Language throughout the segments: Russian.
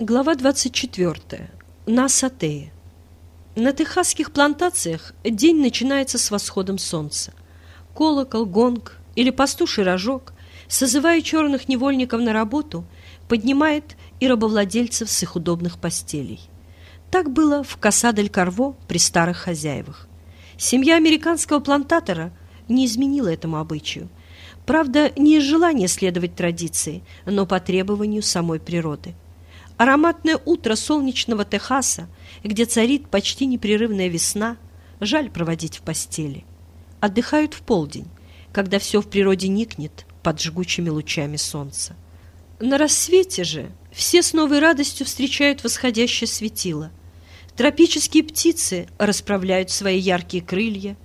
Глава 24. На Сатее. На техасских плантациях день начинается с восходом солнца. Колокол, гонг или пастуший рожок, созывая черных невольников на работу, поднимает и рабовладельцев с их удобных постелей. Так было в Касадель-Карво при старых хозяевах. Семья американского плантатора не изменила этому обычаю. Правда, не из желания следовать традиции, но по требованию самой природы – Ароматное утро солнечного Техаса, где царит почти непрерывная весна, жаль проводить в постели. Отдыхают в полдень, когда все в природе никнет под жгучими лучами солнца. На рассвете же все с новой радостью встречают восходящее светило. Тропические птицы расправляют свои яркие крылья,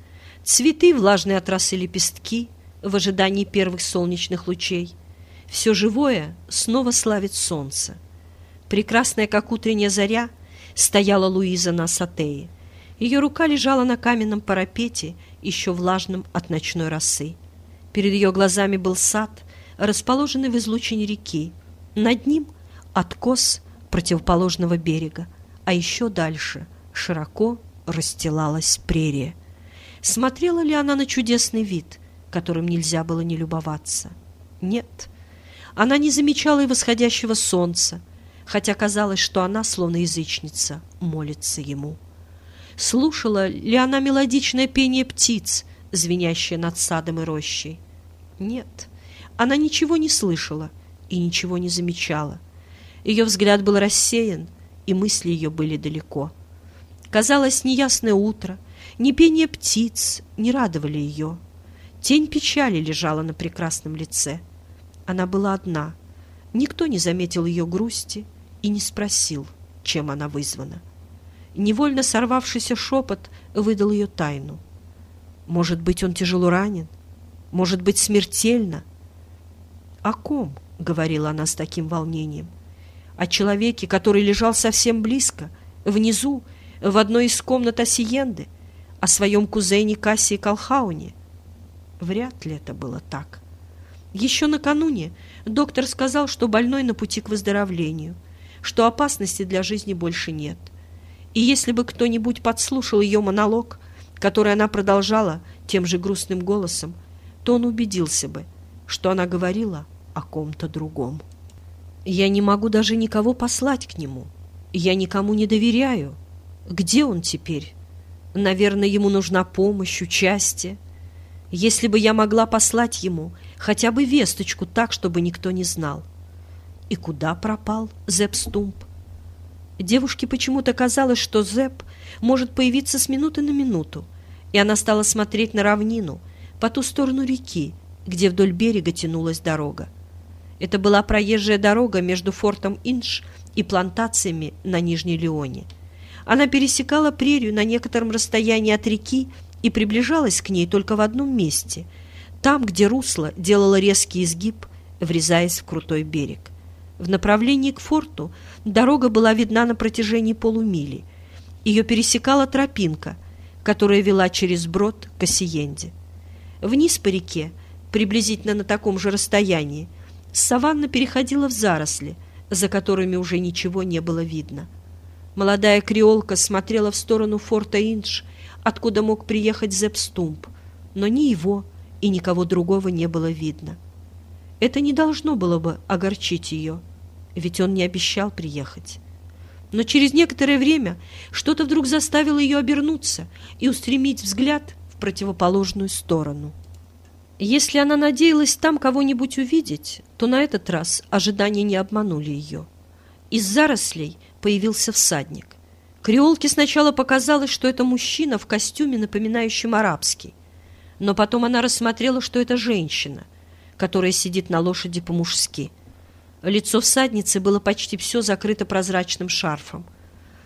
цветы, влажные от росы лепестки, в ожидании первых солнечных лучей. Все живое снова славит солнце. Прекрасная, как утренняя заря, стояла Луиза на сатее. Ее рука лежала на каменном парапете, еще влажном от ночной росы. Перед ее глазами был сад, расположенный в излучине реки. Над ним откос противоположного берега, а еще дальше широко расстилалась прерия. Смотрела ли она на чудесный вид, которым нельзя было не любоваться? Нет. Она не замечала и восходящего солнца, хотя казалось, что она, словно язычница, молится ему. Слушала ли она мелодичное пение птиц, звенящее над садом и рощей? Нет, она ничего не слышала и ничего не замечала. Ее взгляд был рассеян, и мысли ее были далеко. Казалось, неясное утро, ни пение птиц не радовали ее. Тень печали лежала на прекрасном лице. Она была одна. Никто не заметил ее грусти, и не спросил, чем она вызвана. Невольно сорвавшийся шепот выдал ее тайну. Может быть, он тяжело ранен? Может быть, смертельно? «О ком?» — говорила она с таким волнением. «О человеке, который лежал совсем близко, внизу, в одной из комнат Осиенды, о своем кузене Кассии Колхауне?» Вряд ли это было так. Еще накануне доктор сказал, что больной на пути к выздоровлению — что опасности для жизни больше нет. И если бы кто-нибудь подслушал ее монолог, который она продолжала тем же грустным голосом, то он убедился бы, что она говорила о ком-то другом. «Я не могу даже никого послать к нему. Я никому не доверяю. Где он теперь? Наверное, ему нужна помощь, участие. Если бы я могла послать ему хотя бы весточку так, чтобы никто не знал. И куда пропал Зепп Стумп? Девушке почему-то казалось, что Зепп может появиться с минуты на минуту, и она стала смотреть на равнину, по ту сторону реки, где вдоль берега тянулась дорога. Это была проезжая дорога между фортом Инш и плантациями на Нижней Леоне. Она пересекала прерию на некотором расстоянии от реки и приближалась к ней только в одном месте, там, где русло делало резкий изгиб, врезаясь в крутой берег. В направлении к форту дорога была видна на протяжении полумили. Ее пересекала тропинка, которая вела через брод к Осиенде. Вниз по реке, приблизительно на таком же расстоянии, саванна переходила в заросли, за которыми уже ничего не было видно. Молодая креолка смотрела в сторону форта Индж, откуда мог приехать Зепстумп, но ни его и никого другого не было видно. Это не должно было бы огорчить ее ведь он не обещал приехать. Но через некоторое время что-то вдруг заставило ее обернуться и устремить взгляд в противоположную сторону. Если она надеялась там кого-нибудь увидеть, то на этот раз ожидания не обманули ее. Из зарослей появился всадник. Креолке сначала показалось, что это мужчина в костюме, напоминающем арабский. Но потом она рассмотрела, что это женщина, которая сидит на лошади по-мужски – Лицо всадницы было почти все закрыто прозрачным шарфом.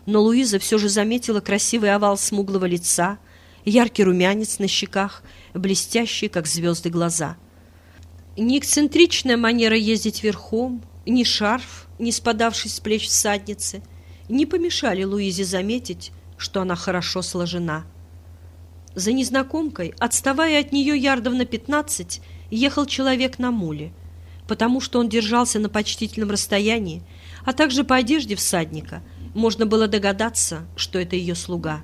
Но Луиза все же заметила красивый овал смуглого лица, яркий румянец на щеках, блестящие, как звезды, глаза. Ни эксцентричная манера ездить верхом, ни шарф, не спадавший с плеч всадницы, не помешали Луизе заметить, что она хорошо сложена. За незнакомкой, отставая от нее ярдов на пятнадцать, ехал человек на муле — потому что он держался на почтительном расстоянии, а также по одежде всадника можно было догадаться, что это ее слуга.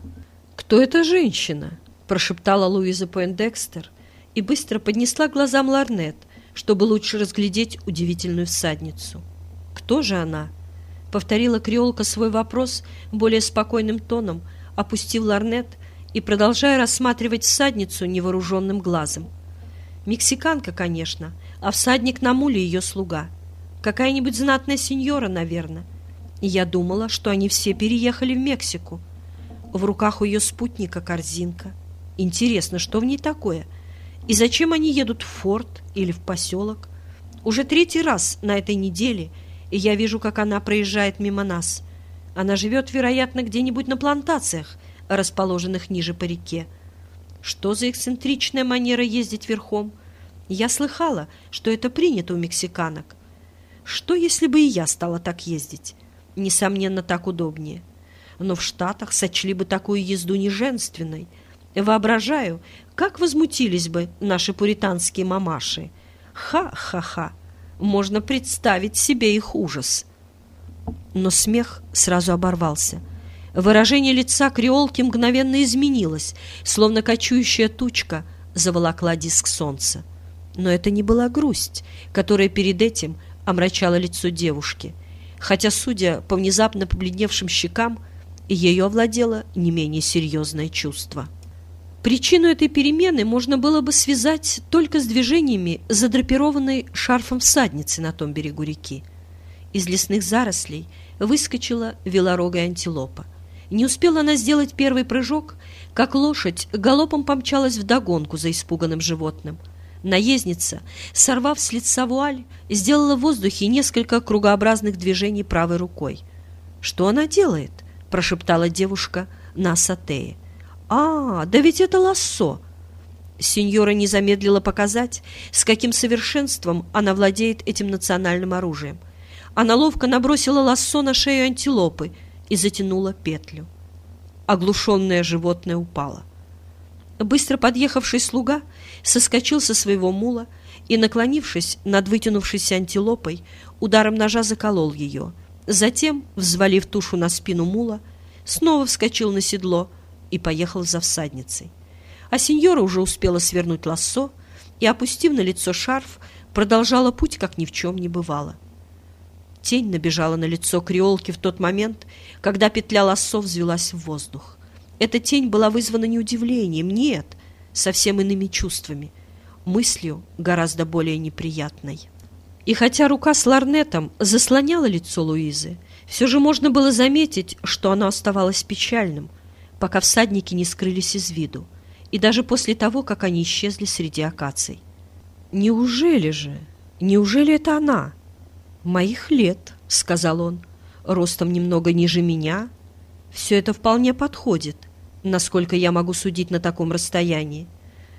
«Кто эта женщина?» – прошептала Луиза Пойндекстер и быстро поднесла глазам Ларнет, чтобы лучше разглядеть удивительную всадницу. «Кто же она?» — повторила креолка свой вопрос более спокойным тоном, опустив ларнет и продолжая рассматривать всадницу невооруженным глазом. «Мексиканка, конечно, а всадник на муле ее слуга. Какая-нибудь знатная сеньора, наверное. И я думала, что они все переехали в Мексику. В руках у ее спутника корзинка. Интересно, что в ней такое? И зачем они едут в форт или в поселок? Уже третий раз на этой неделе – и я вижу, как она проезжает мимо нас. Она живет, вероятно, где-нибудь на плантациях, расположенных ниже по реке. Что за эксцентричная манера ездить верхом? Я слыхала, что это принято у мексиканок. Что, если бы и я стала так ездить? Несомненно, так удобнее. Но в Штатах сочли бы такую езду неженственной. Воображаю, как возмутились бы наши пуританские мамаши. Ха-ха-ха! Можно представить себе их ужас. Но смех сразу оборвался. Выражение лица креолки мгновенно изменилось, словно кочующая тучка заволокла диск солнца. Но это не была грусть, которая перед этим омрачала лицо девушки, хотя, судя по внезапно побледневшим щекам, ее овладело не менее серьезное чувство. Причину этой перемены можно было бы связать только с движениями задрапированной шарфом всадницы на том берегу реки. Из лесных зарослей выскочила велорогая антилопа. Не успела она сделать первый прыжок, как лошадь галопом помчалась вдогонку за испуганным животным. Наездница, сорвав с лица вуаль, сделала в воздухе несколько кругообразных движений правой рукой. «Что она делает?» – прошептала девушка на сатее. «А, да ведь это лассо!» Сеньора не замедлила показать, с каким совершенством она владеет этим национальным оружием. Она ловко набросила лассо на шею антилопы и затянула петлю. Оглушенное животное упало. Быстро подъехавший слуга соскочил со своего мула и, наклонившись над вытянувшейся антилопой, ударом ножа заколол ее. Затем, взвалив тушу на спину мула, снова вскочил на седло — и поехал за всадницей. А сеньора уже успела свернуть лассо и, опустив на лицо шарф, продолжала путь, как ни в чем не бывало. Тень набежала на лицо креолки в тот момент, когда петля лассо взвелась в воздух. Эта тень была вызвана не удивлением, нет, совсем иными чувствами, мыслью гораздо более неприятной. И хотя рука с ларнетом заслоняла лицо Луизы, все же можно было заметить, что оно оставалось печальным, пока всадники не скрылись из виду, и даже после того, как они исчезли среди акаций. «Неужели же? Неужели это она?» «Моих лет», — сказал он, — «ростом немного ниже меня. Все это вполне подходит, насколько я могу судить на таком расстоянии.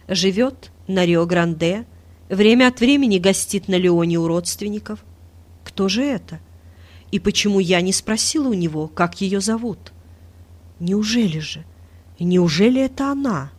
Живет на Рио-Гранде, время от времени гостит на Леоне у родственников. Кто же это? И почему я не спросила у него, как ее зовут?» Неужели же? Неужели это она?»